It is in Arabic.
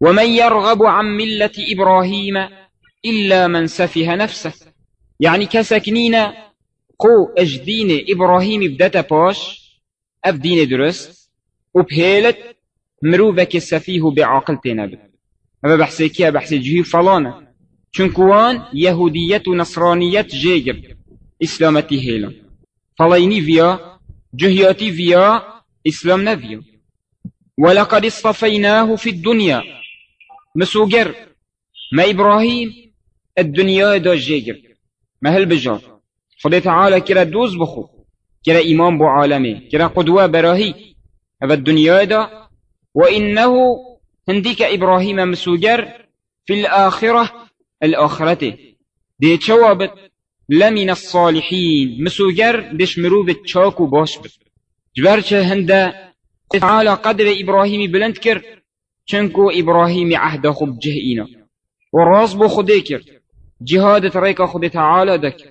ومن يرغب عن ملة إبراهيم إلا من سفه نفسه. يعني كسكنين قو اجدين إبراهيم بدتا باش اف دين درست وبهيلت مروفك السفيه بعقل تنبت هذا بحثي كيا؟ بحثي جهي فلانة چونكوان يهودية ونصرانية جيجر إسلامتي هيلا. فلايني فيا جهياتي فيا إسلام نفيا. ولقد اصطفيناه في الدنيا. مسوجر ما إبراهيم الدنيا دا جيجر ما هل بجار خدای تعالى كرا دوز بخو كرا إمام بو عالمي كرا قدوة براهي هذا الدنيا دا. وإنه هنديك إبراهيم مسوجر في الآخرة الآخرة دي تشوابت لمن الصالحين مسوجر ديش مروبت تشاكو باش بت. جبرچه هنده تعالى قدر إبراهيم بلند كر چنكو إبراهيم عهد خب جه إينا وراز بو خده كر جهاد طريق خده تعالى دكر